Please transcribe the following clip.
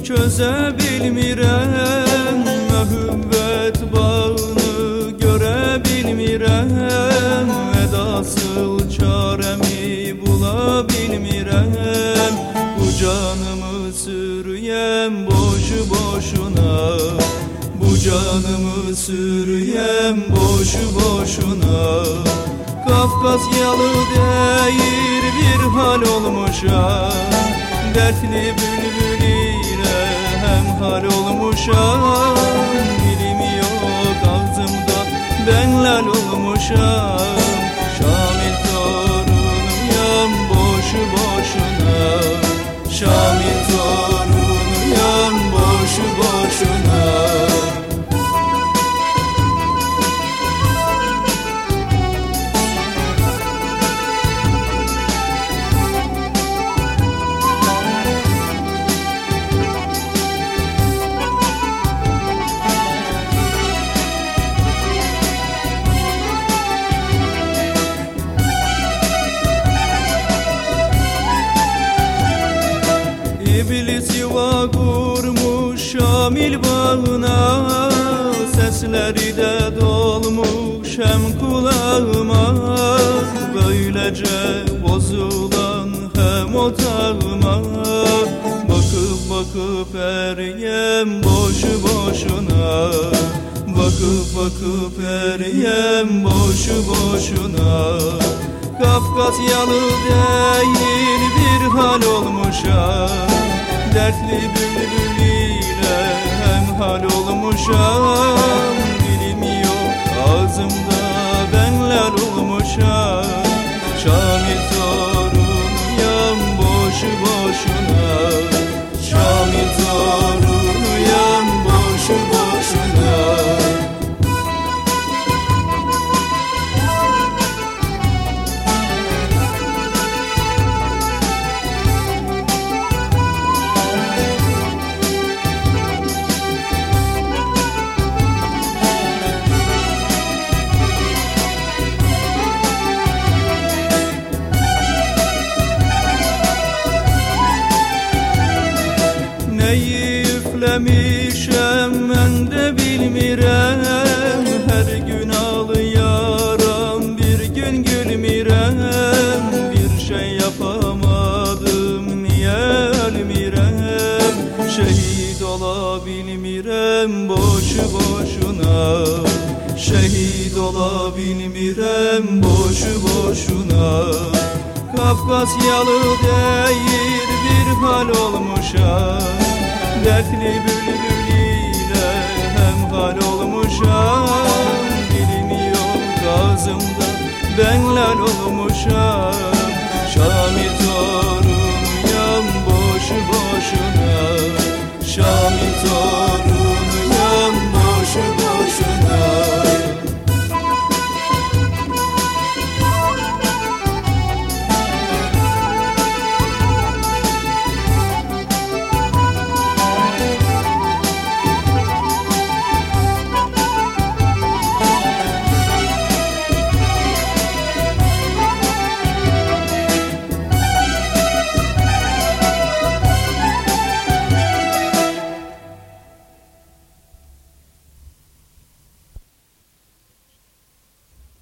hiç çözebilmirəm Məhüvvət bağını görəbilmirəm Ədasıl çarəmi bulabilmirəm Bu canımı sürüyəm boşu boşuna. Bu canımı sürüyəm boşu boşuna. Kafkas Kafkasyalı değil bir hal olmuşam Dertli bülbülü hal olmuşam Dilim yok ağzımda. Ben lal olmuşam Şamil torunuyam boşu boşuna. Şamil Sesleri de dolmuş hem kulağıma. Böylece bozulan hem otağıma Bakıp bakıp eriyem boşu boşuna. Bakıp bakıp eriyem boşu boşuna. Kafkasyalı değil bir hal olmuşam Dertli bülbül ile hem hal olmuşam. Dilim yok ağzımda Neyi üflemişem ben de bilmirem. Her gün ağlıyaram bir gün gülmirem. Bir şey yapamadım niye ölmirem Şehit olabilmirem boşu boşuna. Şehit olabilmirem boşu boşuna. Kafkasyalı değil bir hal olmuşam Dertli bülbül ile hem hal olmuşam Dilim yok ağzımda ben lal olmuşam